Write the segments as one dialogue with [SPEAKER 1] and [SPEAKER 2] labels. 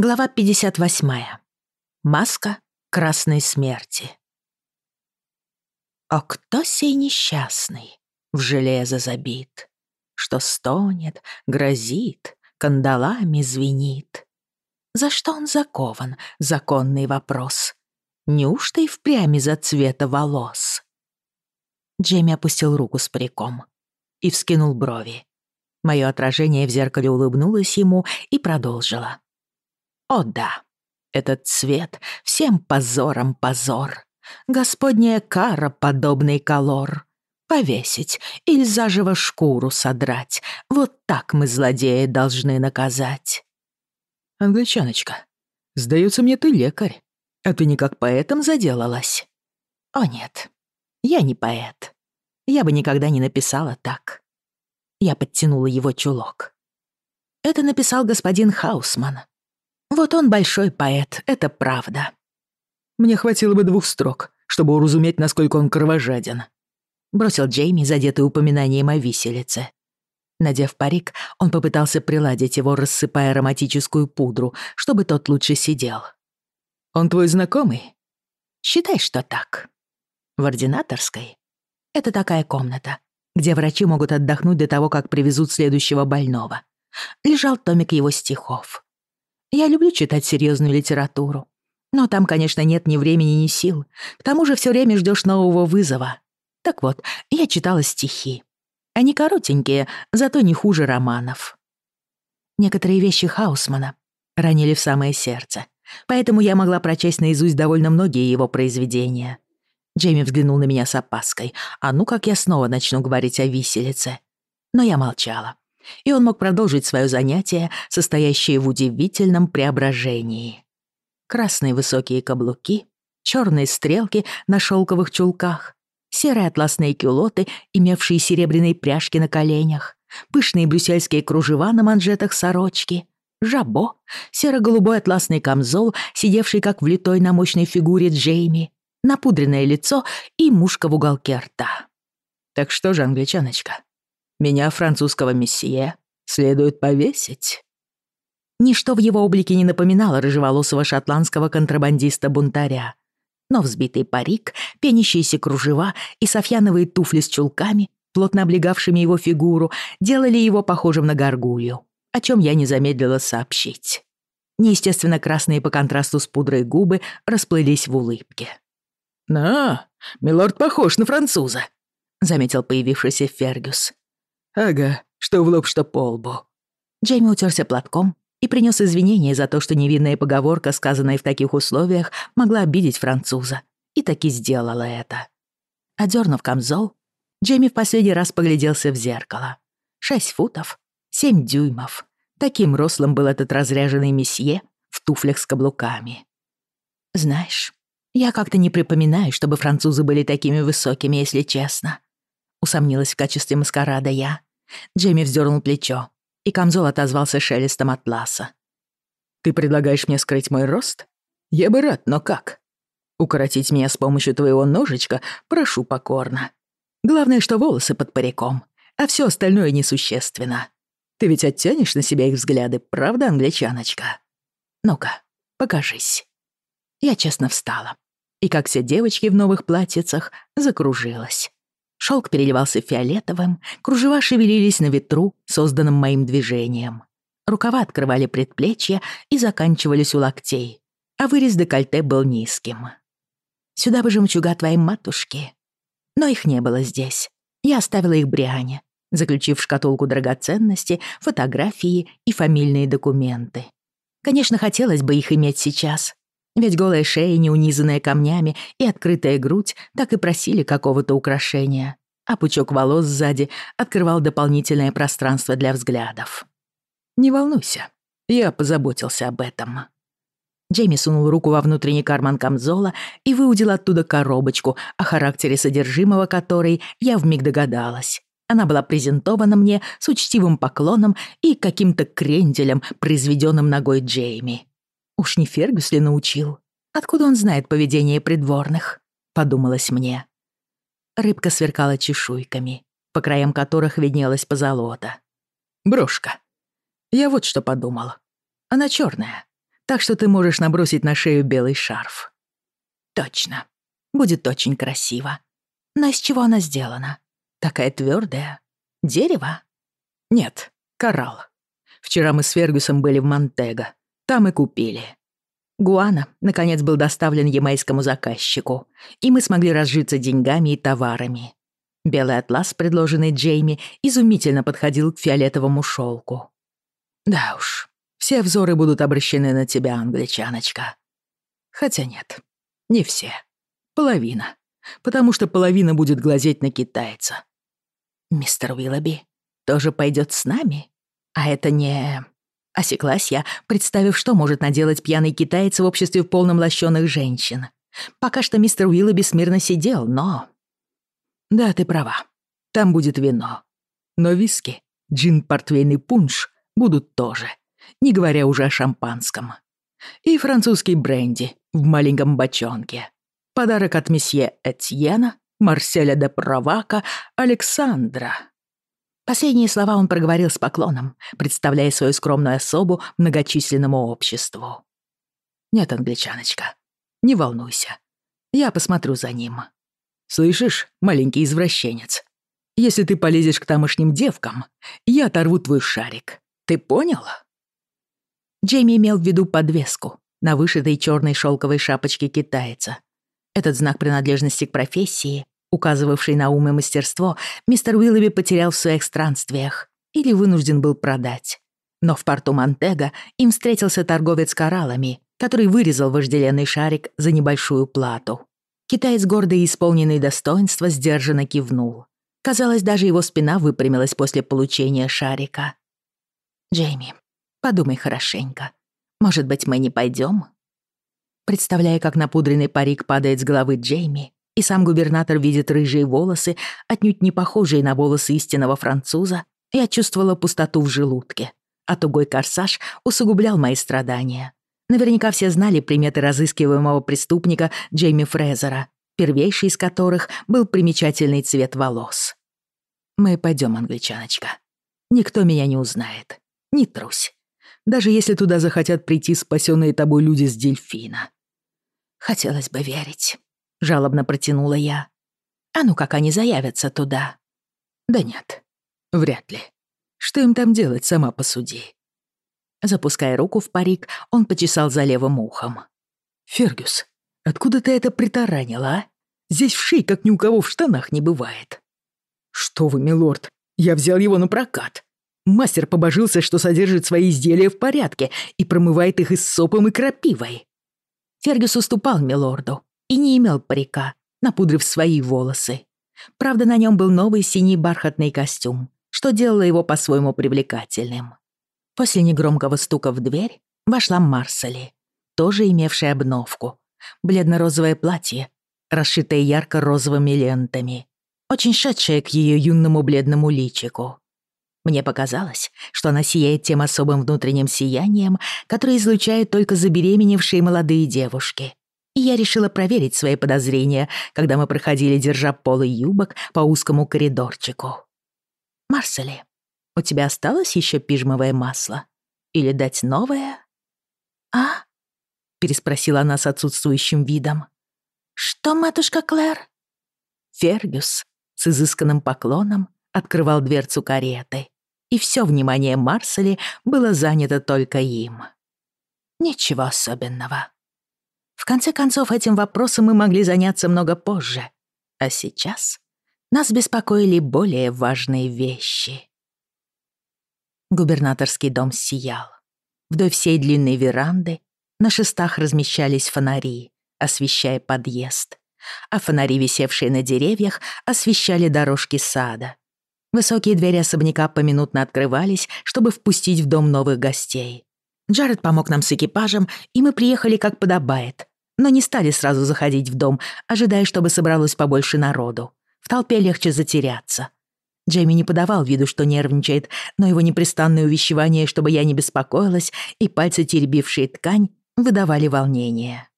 [SPEAKER 1] Глава 58. Маска красной смерти. О, кто сей несчастный, в железо забит, Что стонет, грозит, кандалами звенит? За что он закован, законный вопрос? Неужто и впрямь из-за цвета волос? Джейми опустил руку с париком и вскинул брови. Моё отражение в зеркале улыбнулось ему и продолжило. О да, этот цвет всем позором позор. Господняя кара, подобный колор. Повесить или заживо шкуру содрать. Вот так мы злодея должны наказать.
[SPEAKER 2] Англичаночка, сдается мне ты лекарь. А ты никак поэтом заделалась?
[SPEAKER 1] О нет, я не поэт. Я бы никогда не написала так. Я подтянула его чулок. Это написал господин Хаусман. Вот он большой поэт, это правда.
[SPEAKER 2] Мне хватило бы двух строк, чтобы уразуметь, насколько он кровожаден.
[SPEAKER 1] Бросил Джейми, задетый упоминанием о виселице. Надев парик, он попытался приладить его, рассыпая ароматическую пудру, чтобы тот лучше сидел.
[SPEAKER 2] «Он твой знакомый?»
[SPEAKER 1] «Считай, что так. В ординаторской. Это такая комната, где врачи могут отдохнуть до того, как привезут следующего больного. Лежал томик его стихов. Я люблю читать серьезную литературу. Но там, конечно, нет ни времени, ни сил. К тому же все время ждешь нового вызова. Так вот, я читала стихи. Они коротенькие, зато не хуже романов. Некоторые вещи Хаусмана ранили в самое сердце, поэтому я могла прочесть наизусть довольно многие его произведения. Джейми взглянул на меня с опаской. А ну как я снова начну говорить о виселице. Но я молчала и он мог продолжить свое занятие, состоящее в удивительном преображении. Красные высокие каблуки, черные стрелки на шелковых чулках, серые атласные кюлоты, имевшие серебряные пряжки на коленях, пышные брюссельские кружева на манжетах сорочки, жабо, серо-голубой атласный камзол, сидевший как влитой на мощной фигуре Джейми, напудренное лицо и мушка в уголке рта.
[SPEAKER 2] «Так что же, англичаночка, меня, французского месье, следует повесить».
[SPEAKER 1] Ничто в его облике не напоминало рыжеволосого шотландского контрабандиста-бунтаря. Но взбитый парик, пенящиеся кружева и софьяновые туфли с чулками, плотно облегавшими его фигуру, делали его похожим на горгулью, о чем я не замедлила сообщить. Неестественно красные по контрасту с пудрой губы расплылись в улыбке.
[SPEAKER 2] «На, милорд похож на француза», — заметил появившийся Фергюс.
[SPEAKER 3] «Ага, что в лоб, что по лбу».
[SPEAKER 1] Джейми утерся платком и принес извинения за то, что невинная поговорка, сказанная в таких условиях, могла обидеть француза. И таки сделала это. Одернув камзол, Джейми в последний раз погляделся в зеркало. Шесть футов, семь дюймов. Таким рослым был этот разряженный месье в туфлях с каблуками. Знаешь, я как-то не припоминаю, чтобы французы были такими высокими, если честно. Усомнилась в качестве маскарада я. Джейми вздернул плечо, и камзол отозвался шелестом атласа.
[SPEAKER 3] «Ты предлагаешь мне скрыть мой рост? Я бы рад, но как? Укоротить меня с помощью твоего ножичка прошу покорно. Главное, что волосы под париком, а все остальное несущественно. Ты ведь оттянешь на себя их взгляды, правда, англичаночка? Ну-ка, покажись».
[SPEAKER 1] Я честно встала, и, как все девочки в новых платьицах, закружилась. Шелк переливался фиолетовым, кружева шевелились на ветру, созданном моим движением. Рукава открывали предплечья и заканчивались у локтей, а вырез декольте был низким. «Сюда бы жемчуга твоей матушки». Но их не было здесь. Я оставила их Бриане, заключив в шкатулку драгоценности, фотографии и фамильные документы. Конечно, хотелось бы их иметь сейчас, ведь голая шея, не унизанная камнями, и открытая грудь так и просили какого-то украшения, а пучок волос сзади открывал дополнительное пространство для взглядов. «Не волнуйся, я позаботился об этом». Джейми сунул руку во внутренний карман камзола и выудил оттуда коробочку, о характере содержимого которой я вмиг догадалась. Она была презентована мне с учтивым поклоном и каким-то кренделем, произведенным ногой Джейми. Уж не Фергюс ли научил? Откуда он знает поведение придворных? Подумалось мне. Рыбка сверкала чешуйками, по краям которых виднелась позолота. Брошка. Я вот что подумала. Она черная,
[SPEAKER 3] так что ты можешь набросить на шею белый шарф».
[SPEAKER 1] «Точно. Будет очень красиво. Но из чего она сделана? Такая твердая. Дерево?»
[SPEAKER 3] «Нет, коралл. Вчера мы с Фергюсом были в Монтего. Там и купили». Гуана, наконец, был доставлен ямайскому заказчику, и мы смогли разжиться деньгами и товарами. Белый атлас, предложенный Джейми, изумительно подходил к фиолетовому шелку. Да уж, все взоры будут обращены на тебя, англичаночка. Хотя нет, не все. Половина. Потому что половина будет глазеть на китайца.
[SPEAKER 1] Мистер Уиллоби тоже пойдет с нами? А это не... Осеклась я, представив, что может наделать пьяный китаец в обществе полном лощёных женщин. Пока что мистер Уиллоби смирно сидел, но...
[SPEAKER 3] Да, ты права. Там будет вино. Но виски, джин, портвейн и пунш будут тоже, не говоря уже о шампанском. И французский бренди в маленьком бочонке. Подарок от месье Этьена, Марселя де Провака, Александра.
[SPEAKER 1] Последние слова он проговорил с поклоном, представляя свою скромную особу многочисленному обществу.
[SPEAKER 3] «Нет, англичаночка, не волнуйся. Я посмотрю за ним. Слышишь, маленький извращенец, если ты полезешь к тамошним девкам, я оторву твой шарик. Ты понял?»
[SPEAKER 1] Джейми имел в виду подвеску на вышитой черной шелковой шапочке китайца. Этот знак принадлежности к профессии указывавший на ум и мастерство, мистер Уиллоби потерял в своих странствиях или вынужден был продать. Но в порту Монтега им встретился торговец кораллами, который вырезал вожделенный шарик за небольшую плату. Китаец, гордый и исполненный достоинства, сдержанно кивнул. Казалось, даже его спина выпрямилась после получения шарика. «Джейми, подумай хорошенько. Может быть, мы не пойдем? Представляя, как напудренный парик падает с головы Джейми, и сам губернатор видит рыжие волосы, отнюдь не похожие на волосы истинного француза, я чувствовала пустоту в желудке, а тугой корсаж усугублял мои страдания. Наверняка все знали приметы разыскиваемого преступника Джейми Фрезера, первейший из которых был примечательный цвет волос. «Мы пойдем, англичаночка. Никто меня не узнает. Не трусь. Даже если туда захотят прийти спасенные тобой люди с дельфина». Хотелось бы верить. — жалобно протянула я. «А ну как они заявятся туда?» «Да нет, вряд ли. Что им там делать, сама посуди». Запуская руку в парик, он почесал за левым ухом. «Фергюс, откуда ты это притаранила, а? Здесь вшей, как ни у кого в штанах, не бывает». «Что вы, милорд, я взял его на прокат. Мастер побожился, что содержит свои изделия в порядке и промывает их иссопом и крапивой». Фергюс уступал милорду, и не имел парика, напудрив свои волосы. Правда, на нем был новый синий бархатный костюм, что делало его по-своему привлекательным. После негромкого стука в дверь вошла Марсели, тоже имевшая обновку. Бледно-розовое платье, расшитое ярко-розовыми лентами, очень шедшее к ее юному бледному личику. Мне показалось, что она сияет тем особым внутренним сиянием, которое излучают только забеременевшие молодые девушки и я решила проверить свои подозрения, когда мы проходили, держа полы юбок по узкому коридорчику. «Марсели, у тебя осталось еще пижмовое масло? Или дать новое?» «А?» — переспросила она с отсутствующим видом. «Что, матушка Клэр?» Фергюс с изысканным поклоном открывал дверцу кареты, и все внимание Марсели было занято только им. «Ничего особенного», в конце концов, этим вопросом мы могли заняться много позже. А сейчас нас беспокоили более важные вещи. Губернаторский дом сиял. Вдоль всей длинной веранды на шестах размещались фонари, освещая подъезд. А фонари, висевшие на деревьях, освещали дорожки сада. Высокие двери особняка поминутно открывались, чтобы впустить в дом новых гостей. Джаред помог нам с экипажем, и мы приехали как подобает, но не стали сразу заходить в дом, ожидая, чтобы собралось побольше народу. В толпе легче затеряться. Джейми не подавал виду, что нервничает, но его непрестанное увещевание, чтобы я не беспокоилась, и пальцы, теребившие ткань, выдавали волнение.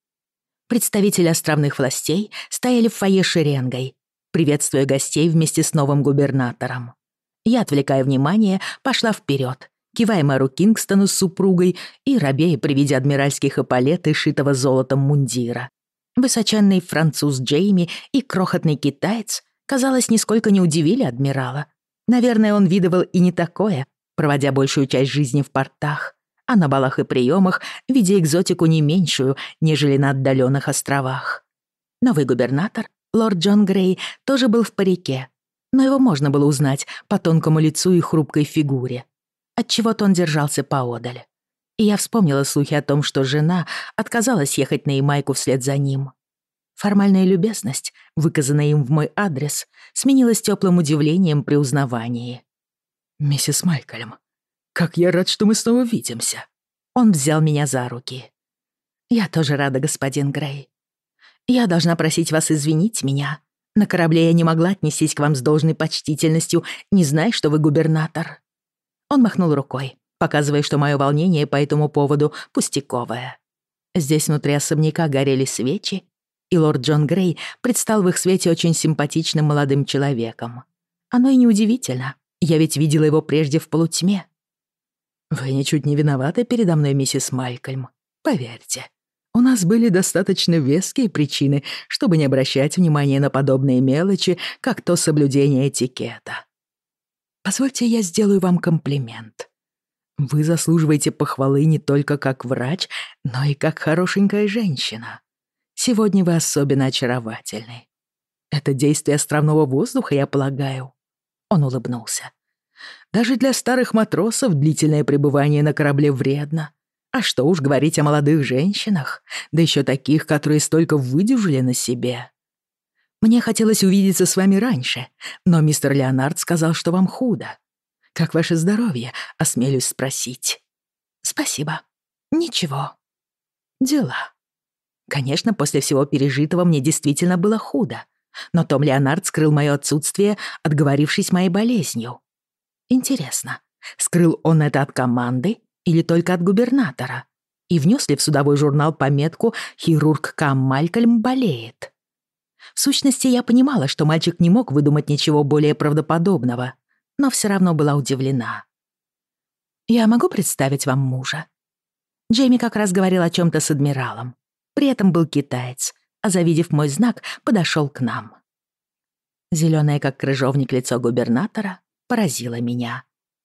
[SPEAKER 1] Представители островных властей стояли в фойе шеренгой, приветствуя гостей вместе с новым губернатором. Я, отвлекая внимание, пошла вперед кивая мэру Кингстону с супругой и рабея при виде адмиральских эполет и шитого золотом мундира. Высоченный француз Джейми и крохотный китаец, казалось, нисколько не удивили адмирала. Наверное, он видывал и не такое, проводя большую часть жизни в портах, а на балах и приемах, видя экзотику не меньшую, нежели на отдаленных островах. Новый губернатор, лорд Джон Грей, тоже был в парике, но его можно было узнать по тонкому лицу и хрупкой фигуре. Отчего-то он держался поодаль. И я вспомнила слухи о том, что жена отказалась ехать на Ямайку вслед за ним. Формальная любезность, выказанная им в мой адрес, сменилась теплым удивлением при узнавании.
[SPEAKER 2] «Миссис Майкельм, как я рад, что мы снова видимся!»
[SPEAKER 1] Он взял меня за руки. «Я тоже рада, господин Грей. Я должна просить вас извинить меня. На корабле я не могла отнестись к вам с должной почтительностью, не зная, что вы губернатор». Он махнул рукой, показывая, что мое волнение по этому поводу пустяковое. Здесь внутри особняка горели свечи, и лорд Джон Грей предстал в их свете очень симпатичным молодым человеком. Оно и неудивительно, я ведь видела его прежде в полутьме.
[SPEAKER 2] «Вы ничуть не виноваты передо мной, миссис Малькольм. Поверьте, у нас были достаточно веские причины, чтобы не обращать внимания на подобные мелочи, как то соблюдение этикета. Позвольте, я сделаю вам комплимент. Вы заслуживаете похвалы не только как врач, но и как хорошенькая женщина. Сегодня вы особенно очаровательны. Это действие островного воздуха, я полагаю. Он улыбнулся. Даже для старых матросов длительное пребывание на корабле вредно. А что уж говорить о молодых женщинах, да еще таких, которые столько выдержали на себе. Мне хотелось увидеться с вами раньше, но мистер Леонард сказал, что вам худо. Как ваше здоровье, осмелюсь спросить.
[SPEAKER 1] Спасибо. Ничего.
[SPEAKER 2] Дела.
[SPEAKER 1] Конечно, после всего пережитого мне действительно было худо, но Том Леонард скрыл мое отсутствие, отговорившись моей болезнью. Интересно, скрыл он это от команды или только от губернатора? И внес ли в судовой журнал пометку «Хирург Кам Малькольм болеет»? В сущности, я понимала, что мальчик не мог выдумать ничего более правдоподобного, но все равно была удивлена. «Я могу представить вам мужа?» Джейми как раз говорил о чем то с адмиралом. При этом был китаец, а завидев мой знак, подошел к нам. Зеленое, как крыжовник, лицо губернатора поразило меня.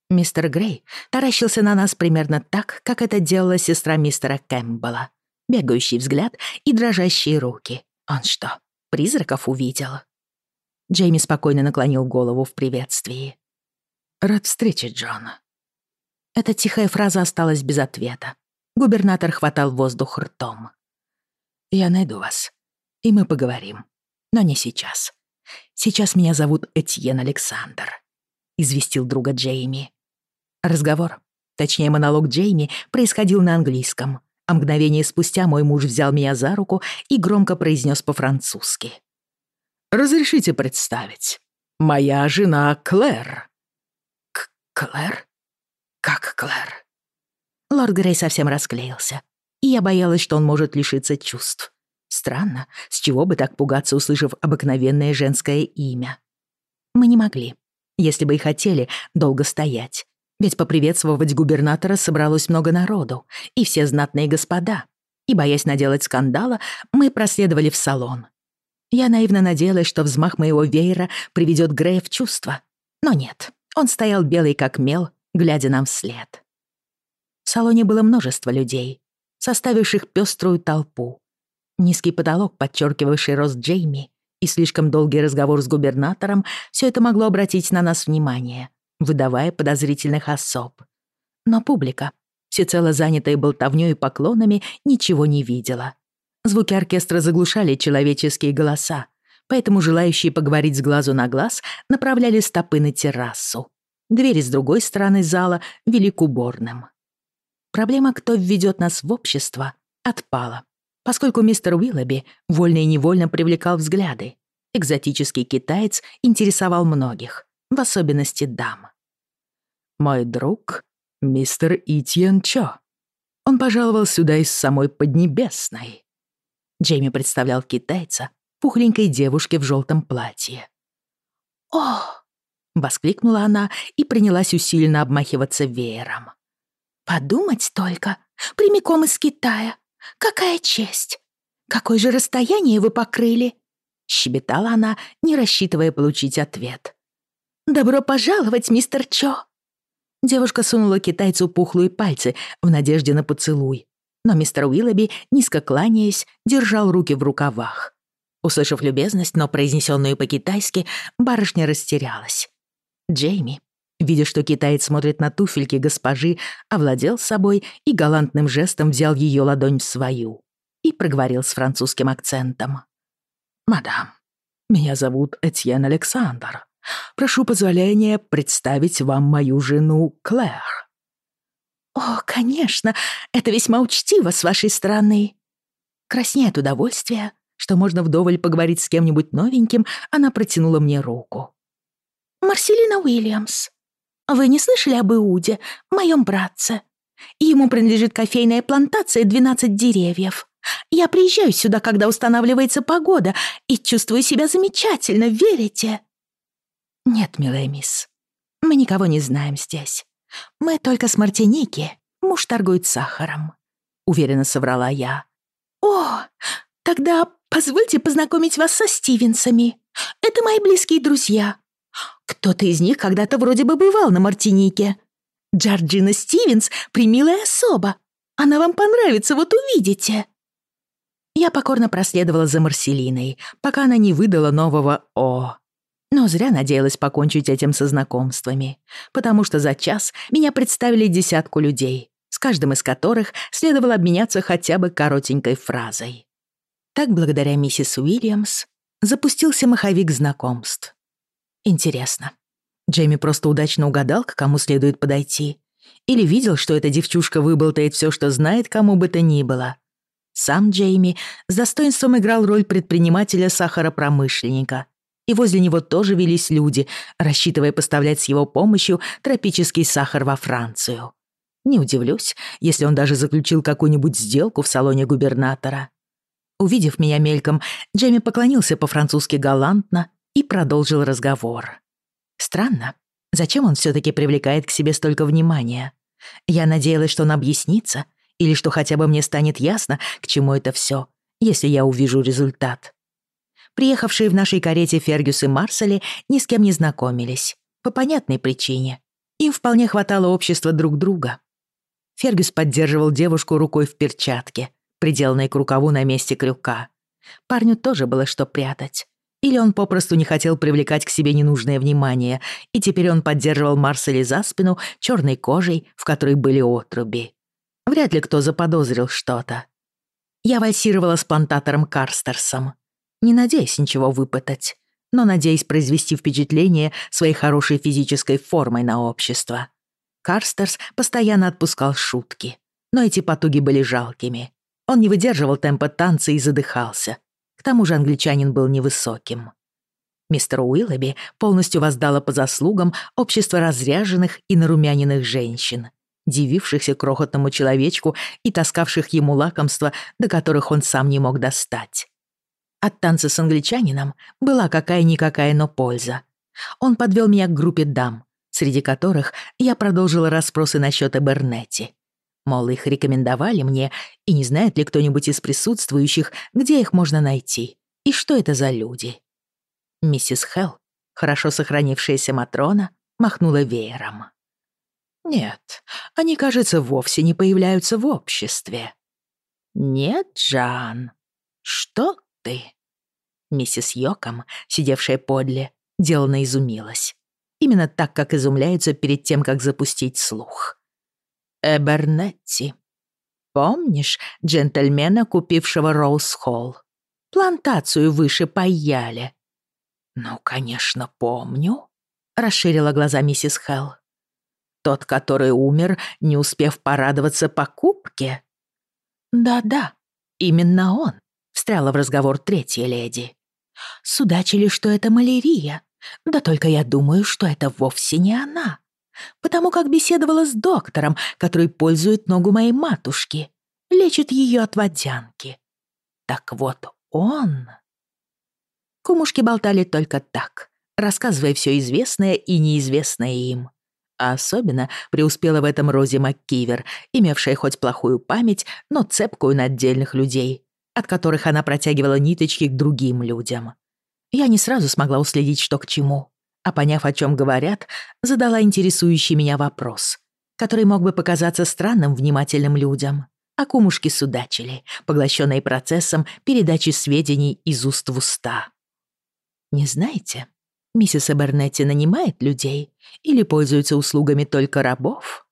[SPEAKER 1] Мистер Грей таращился на нас примерно так, как это делала сестра мистера Кэмпбелла. Бегающий взгляд и дрожащие руки. Он что, призраков увидел? Джейми спокойно наклонил голову в приветствии.
[SPEAKER 2] «Рад встрече, Джон».
[SPEAKER 1] Эта тихая фраза осталась без ответа. Губернатор хватал воздух ртом.
[SPEAKER 2] «Я найду вас, и мы поговорим. Но не сейчас. Сейчас меня зовут Этьен Александр», — известил друга Джейми.
[SPEAKER 1] Разговор, точнее монолог Джейми, происходил на английском, а мгновение спустя мой муж взял меня за руку и громко произнес по-французски.
[SPEAKER 2] «Разрешите представить. Моя жена Клэр».
[SPEAKER 1] К «Клэр? Как Клэр?» Лорд Грей совсем расклеился, и я боялась, что он может лишиться чувств. Странно, с чего бы так пугаться, услышав обыкновенное женское имя. Мы не могли, если бы и хотели, долго стоять. Ведь поприветствовать губернатора собралось много народу, и все знатные господа. И, боясь наделать скандала, мы проследовали в салон. Я наивно надеялась, что взмах моего веера приведет Грея в чувство. Но нет, он стоял белый как мел, глядя нам вслед. В салоне было множество людей, составивших пеструю толпу. Низкий потолок, подчеркивавший рост Джейми, и слишком долгий разговор с губернатором — все это могло обратить на нас внимание — выдавая подозрительных особ. Но публика, всецело занятая болтовнёй и поклонами, ничего не видела. Звуки оркестра заглушали человеческие голоса, поэтому желающие поговорить с глазу на глаз направляли стопы на террасу. Двери с другой стороны зала вели к уборным. Проблема, кто введет нас в общество, отпала, поскольку мистер Уиллоби вольно и невольно привлекал взгляды. Экзотический китаец интересовал многих, в особенности дам. «Мой друг — мистер Итьен Чо. Он пожаловал сюда из самой Поднебесной». Джейми представлял китайца, пухленькой девушке в желтом платье. «О!» — воскликнула она и принялась усиленно обмахиваться веером. «Подумать только, прямиком из Китая. Какая честь! Какое же расстояние вы покрыли?» — щебетала она, не рассчитывая получить ответ. «Добро пожаловать, мистер Чо!» Девушка сунула китайцу пухлые пальцы в надежде на поцелуй, но мистер Уиллоби, низко кланяясь, держал руки в рукавах. Услышав любезность, но произнесенную по-китайски, барышня растерялась. Джейми, видя, что китаец смотрит на туфельки госпожи, овладел собой и галантным жестом взял ее ладонь в свою и проговорил с французским акцентом.
[SPEAKER 2] «Мадам, меня зовут Этьен Александр. Прошу позволения представить вам мою жену Клэр».
[SPEAKER 1] «О, конечно, это весьма учтиво с вашей стороны». Краснея от удовольствия, что можно вдоволь поговорить с кем-нибудь новеньким, она протянула мне руку. «Марселина Уильямс, вы не слышали об Иуде, моем братце? Ему принадлежит кофейная плантация «12 деревьев». Я приезжаю сюда, когда устанавливается погода, и чувствую себя замечательно, верите?» «Нет, милая мисс, мы никого не знаем здесь. Мы только с Мартиники. Муж торгует сахаром», — уверенно соврала я. «О, тогда позвольте познакомить вас со Стивенсами. Это мои близкие друзья. Кто-то из них когда-то вроде бы бывал на Мартинике. Джорджина Стивенс — примилая особа. Она вам понравится, вот увидите». Я покорно проследовала за Марселиной, пока она не выдала нового «О». Но зря надеялась покончить этим со знакомствами, потому что за час меня представили десятку людей, с каждым из которых следовало обменяться хотя бы коротенькой фразой. Так, благодаря миссис Уильямс, запустился маховик знакомств. Интересно, Джейми просто удачно угадал, к кому следует подойти? Или видел, что эта девчушка выболтает все, что знает, кому бы то ни было? Сам Джейми с достоинством играл роль предпринимателя-сахаропромышленника, и возле него тоже велись люди, рассчитывая поставлять с его помощью тропический сахар во Францию. Не удивлюсь, если он даже заключил какую-нибудь сделку в салоне губернатора. Увидев меня мельком, Джейми поклонился по-французски галантно и продолжил разговор. Странно, зачем он все таки привлекает к себе столько внимания? Я надеялась, что он объяснится или что хотя бы мне станет ясно, к чему это все, если я увижу результат. Приехавшие в нашей карете Фергюс и Марсели ни с кем не знакомились. По понятной причине. Им вполне хватало общества друг друга. Фергюс поддерживал девушку рукой в перчатке, приделанной к рукаву на месте крюка. Парню тоже было что прятать. Или он попросту не хотел привлекать к себе ненужное внимание, и теперь он поддерживал Марсели за спину черной кожей, в которой были отруби. Вряд ли кто заподозрил что-то. Я вальсировала с плантатором Карстерсом, не надеясь ничего выпытать, но надеясь произвести впечатление своей хорошей физической формой на общество. Карстерс постоянно отпускал шутки, но эти потуги были жалкими. Он не выдерживал темпа танца и задыхался. К тому же англичанин был невысоким. Мистер Уиллоби полностью воздало по заслугам общество разряженных и нарумяненных женщин, дивившихся крохотному человечку и таскавших ему лакомства, до которых он сам не мог достать. От танца с англичанином была какая-никакая, но польза. Он подвел меня к группе дам, среди которых я продолжила расспросы насчет Эбернетти. Мол, их рекомендовали мне, и не знает ли кто-нибудь из присутствующих, где их можно найти, и что это за люди. Миссис Хелл, хорошо сохранившаяся Матрона, махнула веером. Нет, они, кажется, вовсе не появляются в обществе. Нет, Жан, что ты? Миссис Йоком, сидевшая подле, деланно изумилась. Именно так, как изумляются перед тем, как запустить слух. Эбернетти. Помнишь джентльмена, купившего Роуз-Холл? Плантацию выше по Яле. Ну, конечно, помню, расширила глаза миссис Хелл. Тот, который умер, не успев порадоваться покупке? Да-да, именно он, встряла в разговор третья леди. Судачили, что это малярия. Да только я думаю, что это вовсе не она. Потому как беседовала с доктором, который пользует ногу моей матушки, лечит ее от водянки. Так вот он... Кумушки болтали только так, рассказывая все известное и неизвестное им. А особенно преуспела в этом Рози МакКивер, имевшая хоть плохую память, но цепкую на отдельных людей, от которых она протягивала ниточки к другим людям. Я не сразу смогла уследить, что к чему, а поняв, о чем говорят, задала интересующий меня вопрос, который мог бы показаться странным внимательным людям. А кумушки судачили, поглощенные процессом передачи сведений из уст в уста. «Не знаете, миссис Эбернетти нанимает людей или пользуется услугами только рабов?»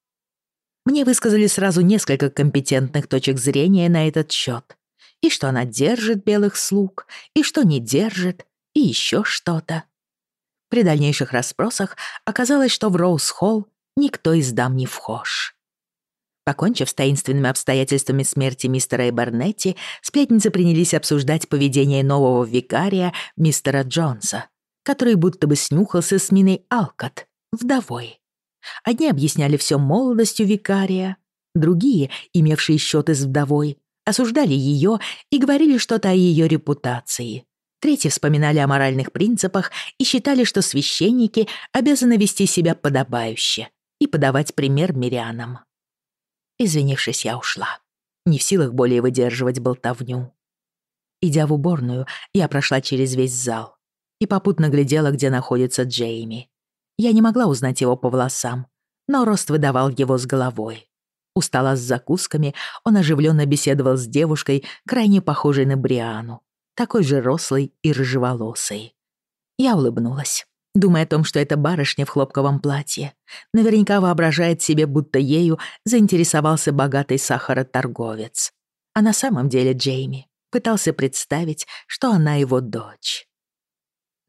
[SPEAKER 1] Мне высказали сразу несколько компетентных точек зрения на этот счет. И что она держит белых слуг, и что не держит, и еще что-то. При дальнейших расспросах оказалось, что в Роуз-Холл никто из дам не вхож. Покончив с таинственными обстоятельствами смерти мистера Эбернетти, сплетницы принялись обсуждать поведение нового викария, мистера Джонса, который будто бы снюхался с Миной Алкот, вдовой. Одни объясняли все молодостью викария, другие, имевшие счеты с вдовой, осуждали ее и говорили что-то о ее репутации. Третьи вспоминали о моральных принципах и считали, что священники обязаны вести себя подобающе и подавать пример мирянам. Извинившись, я ушла, не в силах более выдерживать болтовню. Идя в уборную, я прошла через весь зал и попутно глядела, где находится Джейми. Я не могла узнать его по волосам, но рост выдавал его с головой. У стола с закусками он оживленно беседовал с девушкой, крайне похожей на Бриану, такой же рослой и рыжеволосой. Я улыбнулась, думая о том, что эта барышня в хлопковом платье наверняка воображает себе, будто ею заинтересовался богатый сахароторговец. А на самом деле Джейми пытался представить, что она его дочь.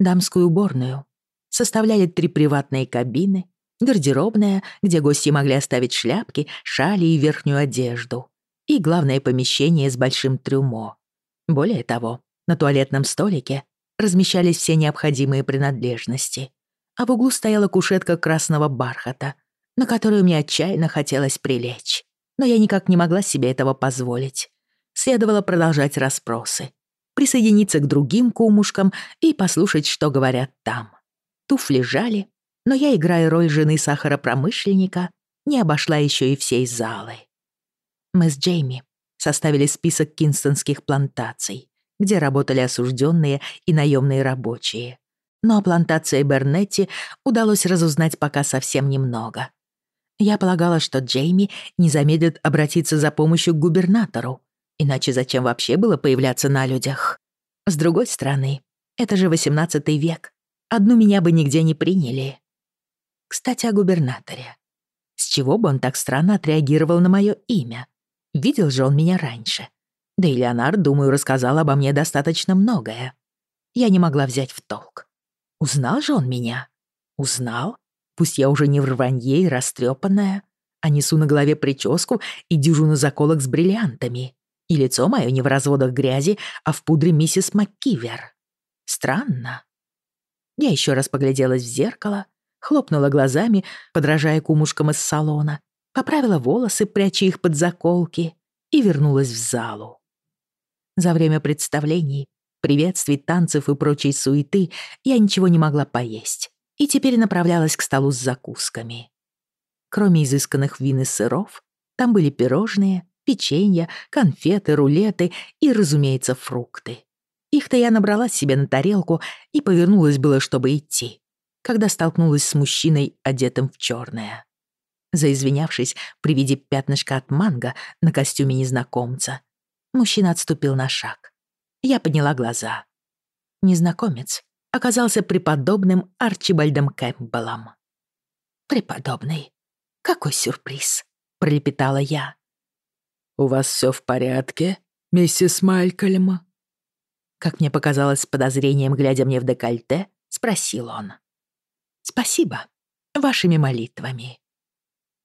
[SPEAKER 1] Дамскую уборную составляли три приватные кабины гардеробная, где гости могли оставить шляпки, шали и верхнюю одежду, и главное помещение с большим трюмо. Более того, на туалетном столике размещались все необходимые принадлежности, а в углу стояла кушетка красного бархата, на которую мне отчаянно хотелось прилечь. Но я никак не могла себе этого позволить. Следовало продолжать расспросы, присоединиться к другим кумушкам и послушать, что говорят там. Туфли жали, но я, играя роль жены сахаропромышленника, не обошла еще и всей залы. Мы с Джейми составили список кинстонских плантаций, где работали осужденные и наемные рабочие. Но о плантации Бернетти удалось разузнать пока совсем немного. Я полагала, что Джейми не замедлит обратиться за помощью к губернатору, иначе зачем вообще было появляться на людях? С другой стороны, это же XVIII век. Одну меня бы нигде не приняли. Кстати, о губернаторе. С чего бы он так странно отреагировал на мое имя? Видел же он меня раньше. Да и Леонард, думаю, рассказал обо мне достаточно многое. Я не могла взять в толк. Узнал же он меня? Узнал? Пусть я уже не в рванье и растрепанная, а несу на голове прическу и дюжину заколок с бриллиантами. И лицо мое не в разводах грязи, а в пудре миссис МакКивер. Странно. Я еще раз погляделась в зеркало хлопнула глазами, подражая кумушкам из салона, поправила волосы, пряча их под заколки, и вернулась в залу. За время представлений, приветствий, танцев и прочей суеты я ничего не могла поесть и теперь направлялась к столу с закусками. Кроме изысканных вин и сыров, там были пирожные, печенье, конфеты, рулеты и, разумеется, фрукты. Их-то я набрала себе на тарелку и повернулась было, чтобы идти когда столкнулась с мужчиной, одетым в черное. Заизвинявшись при виде пятнышка от манго на костюме незнакомца, мужчина отступил на шаг. Я подняла глаза. Незнакомец оказался преподобным Арчибальдом Кэмпбеллом. «Преподобный, какой сюрприз!» — пролепетала я.
[SPEAKER 2] «У вас все в порядке, миссис Малькольм?»
[SPEAKER 1] Как мне показалось с подозрением, глядя мне в декольте, спросил он. Спасибо. Вашими молитвами.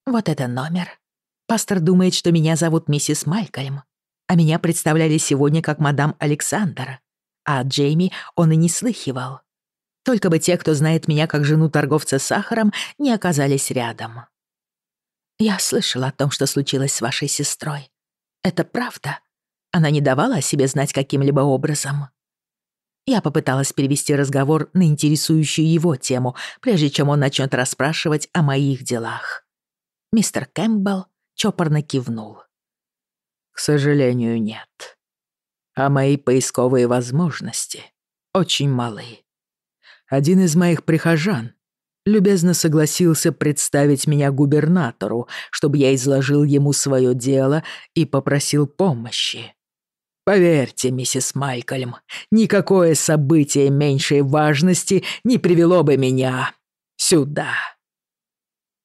[SPEAKER 1] Вот это номер. Пастор думает, что меня зовут миссис Малькольм, а меня представляли сегодня как мадам Александр, а Джейми он и не слыхивал. Только бы те, кто знает меня как жену торговца сахаром, не оказались рядом. Я слышала о том, что случилось с вашей сестрой. Это правда? Она не давала о себе знать каким-либо образом. Я попыталась перевести разговор на интересующую его тему, прежде чем он начнет расспрашивать о моих делах. Мистер Кэмпбелл чопорно кивнул.
[SPEAKER 3] «К сожалению, нет. А мои поисковые возможности очень малы. Один из моих прихожан любезно согласился представить меня губернатору, чтобы я изложил ему свое дело и попросил помощи. Поверьте, миссис Майкольм, никакое событие меньшей важности не привело бы меня сюда.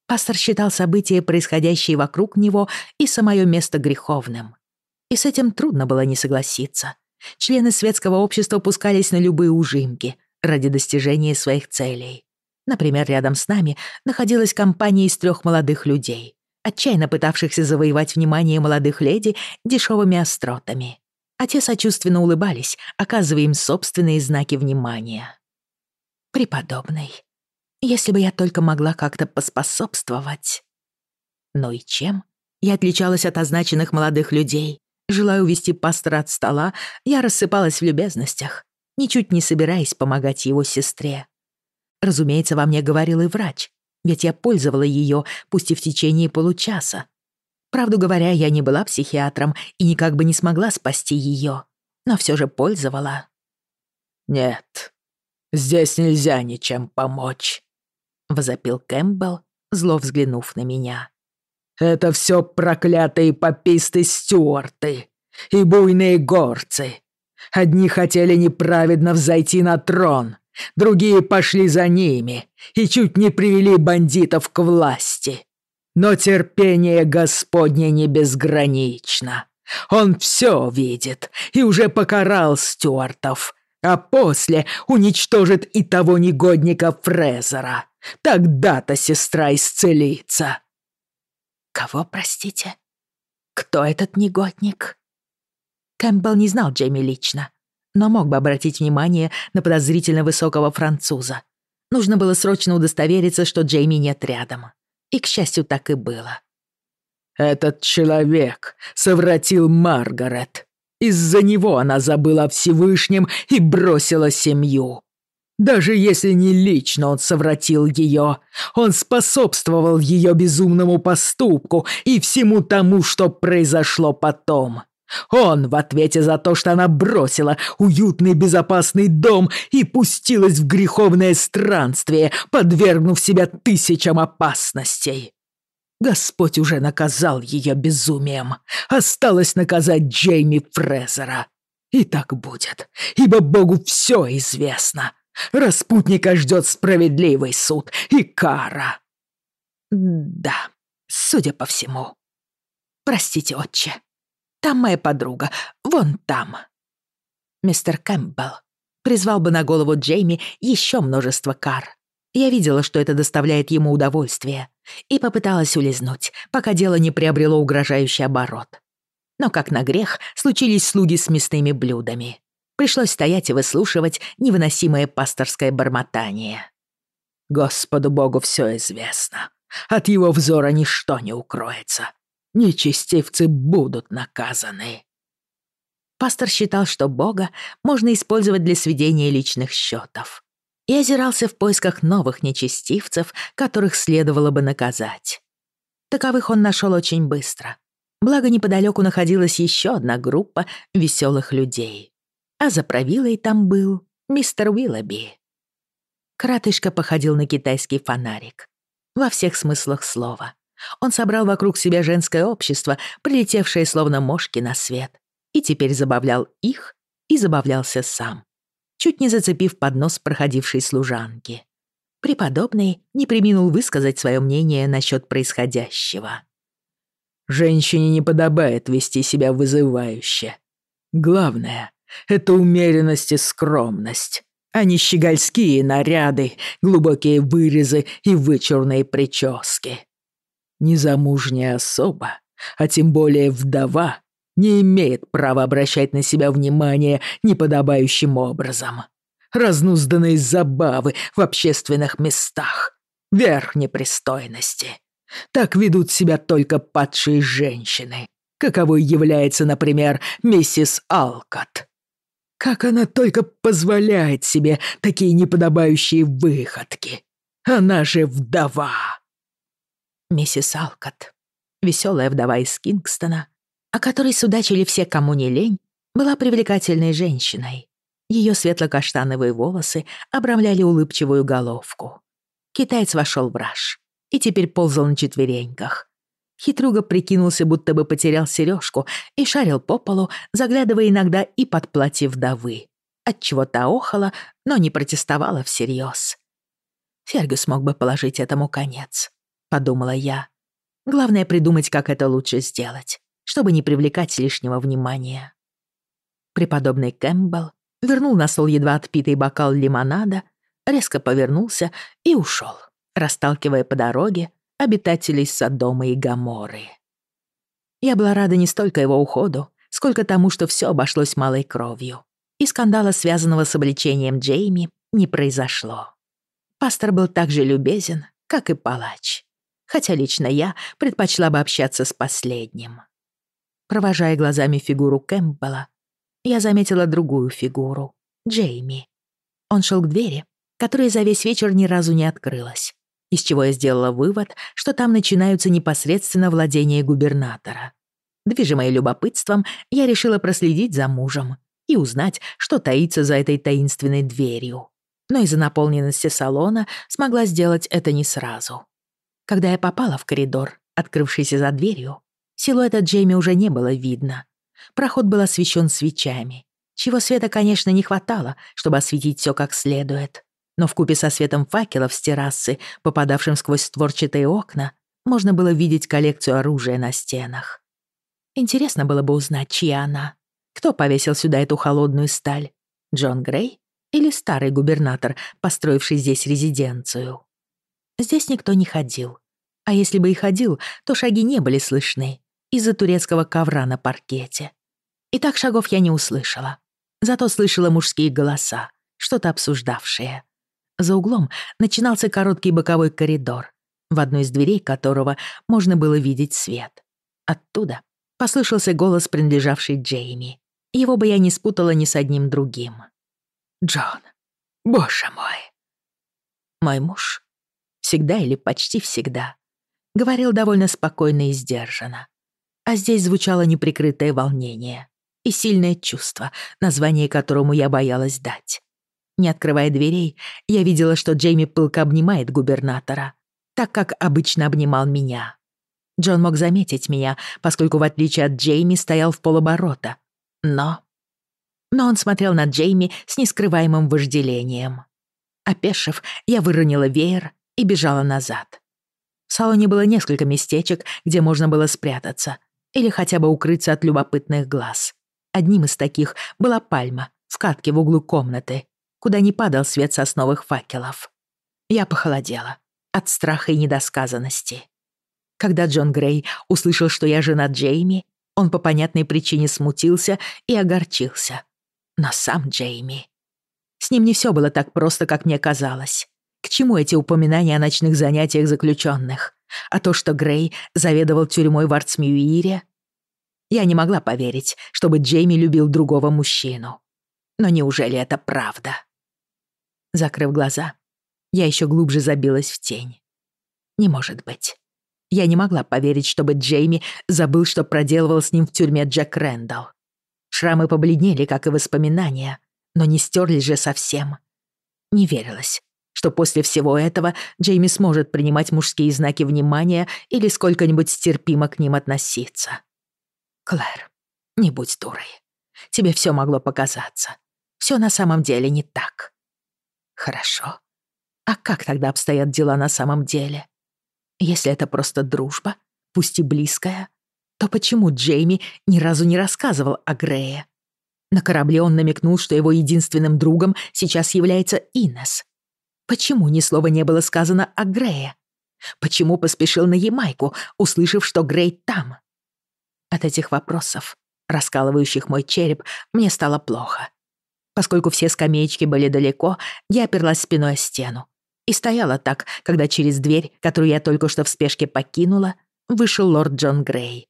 [SPEAKER 1] Пастор считал события, происходящие вокруг него, и самое место греховным. И с этим трудно было не согласиться. Члены светского общества пускались на любые ужимки ради достижения своих целей. Например, рядом с нами находилась компания из трех молодых людей, отчаянно пытавшихся завоевать внимание молодых леди дешевыми остротами. А те сочувственно улыбались, оказывая им собственные знаки внимания. «Преподобный, если бы я только могла как-то поспособствовать...» Ну и чем? Я отличалась от означенных молодых людей. Желая увести пастора от стола, я рассыпалась в любезностях, ничуть не собираясь помогать его сестре. Разумеется, во мне говорил и врач, ведь я пользовала ее, пусть и в течение получаса. Правду говоря, я не была психиатром и никак бы не смогла спасти ее, но все же пользовала.
[SPEAKER 3] «Нет, здесь нельзя ничем помочь», — возопил Кэмпбелл, зло взглянув на меня. «Это все проклятые пописты Стюарты и буйные горцы. Одни хотели неправедно взойти на трон, Другие пошли за ними и чуть не привели бандитов к власти. Но терпение Господне не безгранично. Он все видит и уже покарал Стюартов, а после уничтожит и того негодника Фрезера. Тогда-то сестра исцелится.
[SPEAKER 1] Кого, простите? Кто этот негодник? Кэмпбелл не знал Джейми лично, но мог бы обратить внимание на подозрительно высокого француза. Нужно было срочно удостовериться, что Джейми нет рядом. И, к счастью, так и было.
[SPEAKER 3] «Этот человек совратил Маргарет. Из-за него она забыла о Всевышнем и бросила семью. Даже если не лично он совратил ее, он способствовал ее безумному поступку и всему тому, что произошло потом. Он в ответе за то, что она бросила уютный безопасный дом и пустилась в греховное странствие, подвергнув себя тысячам опасностей. Господь уже наказал ее безумием. Осталось наказать Джейми Фрезера. И так будет, ибо Богу все известно. Распутника ждет справедливый суд и кара.
[SPEAKER 1] Да, судя по всему. Простите, отче, там моя подруга, вон там». Мистер Кэмпбелл призвал бы на голову Джейми еще множество кар. Я видела, что это доставляет ему удовольствие, и попыталась улизнуть, пока дело не приобрело угрожающий оборот. Но, как на грех, случились слуги с мясными блюдами. Пришлось стоять и выслушивать невыносимое пасторское бормотание.
[SPEAKER 3] «Господу Богу все известно. От его взора ничто не укроется нечестивцы будут наказаны.
[SPEAKER 1] Пастор считал, что Бога можно использовать для сведения личных счетов. И озирался в поисках новых нечестивцев, которых следовало бы наказать. Таковых он нашел очень быстро. Благо, неподалеку находилась еще одна группа веселых людей. А за правилой там был мистер Уиллоби. Кратышка походил на китайский фонарик. Во всех смыслах слова. Он собрал вокруг себя женское общество, прилетевшее словно мошки на свет, и теперь забавлял их и забавлялся сам, чуть не зацепив поднос проходившей служанки. Преподобный не приминул высказать свое мнение насчет происходящего.
[SPEAKER 3] «Женщине не подобает вести себя вызывающе. Главное — это умеренность и скромность, а не щегольские наряды, глубокие вырезы и вычурные прически. Незамужняя особа, а тем более вдова, не имеет права обращать на себя внимание неподобающим образом. Разнузданные забавы в общественных местах. Верх непристойности. Так ведут себя только падшие женщины, каковой является, например, миссис Алкот.
[SPEAKER 2] Как она только позволяет себе такие неподобающие выходки. Она же вдова.
[SPEAKER 1] Миссис Алкот, веселая вдова из Кингстона, о которой судачили все, кому не лень, была привлекательной женщиной. Ее светло-каштановые волосы обрамляли улыбчивую головку. Китаец вошел в раж и теперь ползал на четвереньках. Хитруга прикинулся, будто бы потерял сережку и шарил по полу, заглядывая иногда и под платье вдовы. Отчего та охала, но не протестовала всерьез. Фергюс мог бы положить этому конец, подумала я. Главное придумать, как это лучше сделать, чтобы не привлекать лишнего внимания. Преподобный Кэмпбелл вернул на стол едва отпитый бокал лимонада, резко повернулся и ушел, расталкивая по дороге обитателей Содома и Гаморы. Я была рада не столько его уходу, сколько тому, что все обошлось малой кровью, и скандала, связанного с обличением Джейми, не произошло. Пастор был так же любезен, как и палач, хотя лично я предпочла бы общаться с последним. Провожая глазами фигуру Кэмпбелла, я заметила другую фигуру — Джейми. Он шел к двери, которая за весь вечер ни разу не открылась, из чего я сделала вывод, что там начинаются непосредственно владения губернатора. Движимая любопытством, я решила проследить за мужем и узнать, что таится за этой таинственной дверью. Но из-за наполненности салона смогла сделать это не сразу. Когда я попала в коридор, открывшийся за дверью, силуэта Джейми уже не было видно, Проход был освещен свечами, чего света, конечно, не хватало, чтобы осветить все как следует. Но вкупе со светом факелов с террасы, попадавшим сквозь створчатые окна, можно было видеть коллекцию оружия на стенах. Интересно было бы узнать, чья она. Кто повесил сюда эту холодную сталь? Джон Грей или старый губернатор, построивший здесь резиденцию? Здесь никто не ходил. А если бы и ходил, то шаги не были слышны из-за турецкого ковра на паркете. И так шагов я не услышала. Зато слышала мужские голоса, что-то обсуждавшие. За углом начинался короткий боковой коридор, в одной из дверей которого можно было видеть свет. Оттуда послышался голос, принадлежавший Джейми. Его бы я не спутала ни с одним другим. «Джон, боже мой!» Мой муж всегда или почти всегда говорил довольно спокойно и сдержанно а здесь звучало неприкрытое волнение и сильное чувство, название которому я боялась дать. Не открывая дверей, я видела, что Джейми пылко обнимает губернатора, так как обычно обнимал меня. Джон мог заметить меня, поскольку, в отличие от Джейми, стоял в полоборота. Но... Но он смотрел на Джейми с нескрываемым вожделением. Опешив, я выронила веер и бежала назад. В салоне было несколько местечек, где можно было спрятаться, или хотя бы укрыться от любопытных глаз. Одним из таких была пальма в катке в углу комнаты, куда не падал свет сосновых факелов. Я похолодела от страха и недосказанности. Когда Джон Грей услышал, что я жена Джейми, он по понятной причине смутился и огорчился. Но сам Джейми... С ним не все было так просто, как мне казалось. К чему эти упоминания о ночных занятиях заключенных? А то, что Грей заведовал тюрьмой в Артсмьюире... Я не могла поверить, чтобы Джейми любил другого мужчину. Но неужели это правда? Закрыв глаза, я еще глубже забилась в тень. Не может быть. Я не могла поверить, чтобы Джейми забыл, что проделывал с ним в тюрьме Джек Рэндалл. Шрамы побледнели, как и воспоминания, но не стерлись же совсем. Не верилось, что после всего этого Джейми сможет принимать мужские знаки внимания или сколько-нибудь стерпимо к ним относиться. Клэр, не будь дурой. Тебе все могло показаться. Все на самом деле не так. Хорошо. А как тогда обстоят дела на самом деле? Если это просто дружба, пусть и близкая, то почему Джейми ни разу не рассказывал о Грее? На корабле он намекнул, что его единственным другом сейчас является Инес, Почему ни слова не было сказано о Грее? Почему поспешил на Ямайку, услышав, что Грей там? От этих вопросов, раскалывающих мой череп, мне стало плохо. Поскольку все скамеечки были далеко, я оперлась спиной о стену и стояла так, когда через дверь, которую я только что в спешке покинула, вышел лорд Джон Грей.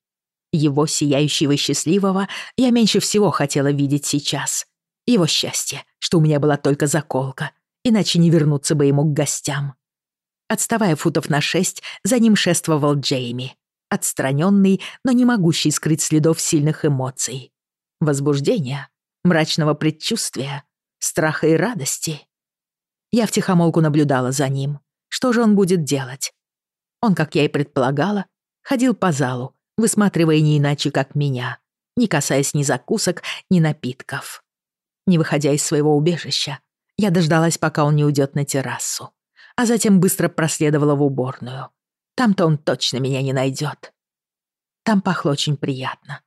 [SPEAKER 1] Его, сияющего и счастливого, я меньше всего хотела видеть сейчас. Его счастье, что у меня была только заколка, иначе не вернуться бы ему к гостям. Отставая футов на шесть, за ним шествовал Джейми, отстраненный, но не могущий скрыть следов сильных эмоций. Возбуждения, мрачного предчувствия, страха и радости. Я втихомолку наблюдала за ним. Что же он будет делать? Он, как я и предполагала, ходил по залу, высматривая не иначе, как меня, не касаясь ни закусок, ни напитков. Не выходя из своего убежища, я дождалась, пока он не уйдет на террасу, а затем быстро проследовала в уборную. Там-то он точно меня не найдет. Там пахло очень приятно.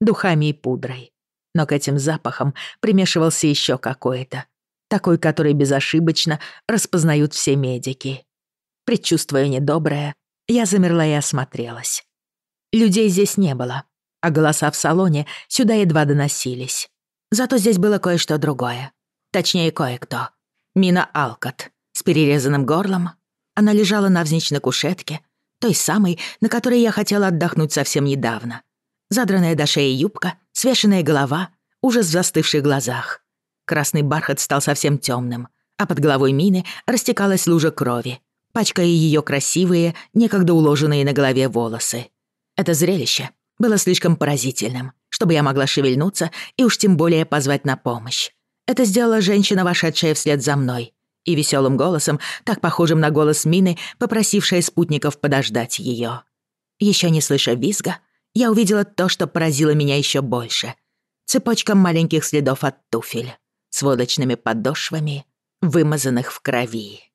[SPEAKER 1] Духами и пудрой. Но к этим запахам примешивался еще какой-то. Такой, который безошибочно распознают все медики. Предчувствуя недоброе, я замерла и осмотрелась. Людей здесь не было, а голоса в салоне сюда едва доносились. Зато здесь было кое-что другое. Точнее, кое-кто. Мина Алкот с перерезанным горлом. Она лежала навзничь на кушетке, той самой, на которой я хотела отдохнуть совсем недавно. Задранная до шеи юбка, свешенная голова, ужас в застывших глазах. Красный бархат стал совсем темным, а под головой Мины растекалась лужа крови, пачкая ее красивые, некогда уложенные на голове волосы. Это зрелище было слишком поразительным, чтобы я могла шевельнуться и уж тем более позвать на помощь. Это сделала женщина, вошедшая вслед за мной, и веселым голосом, так похожим на голос Мины, попросившая спутников подождать ее. Еще не слыша визга, я увидела то, что поразило меня еще больше. Цепочка маленьких следов от туфель с водочными подошвами, вымазанных в крови.